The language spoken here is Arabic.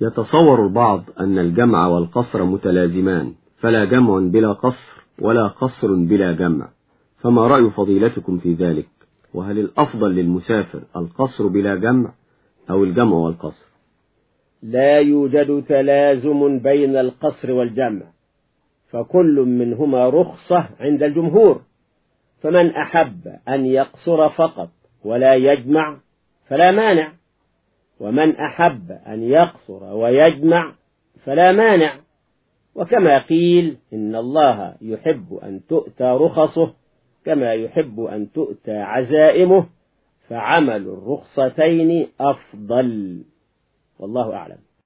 يتصور البعض أن الجمع والقصر متلازمان فلا جمع بلا قصر ولا قصر بلا جمع. فما رأي فضيلتكم في ذلك؟ وهل الأفضل للمسافر القصر بلا جمع أو الجمع والقصر؟ لا يوجد تلازم بين القصر والجمع فكل منهما رخصة عند الجمهور. فمن أحب أن يقصر فقط ولا يجمع فلا مانع. ومن أحب أن يقصر ويجمع فلا مانع. وكما قيل إن الله يحب أن تؤتى رخصه كما يحب أن تؤتى عزائمه فعمل الرخصتين أفضل. والله أعلم.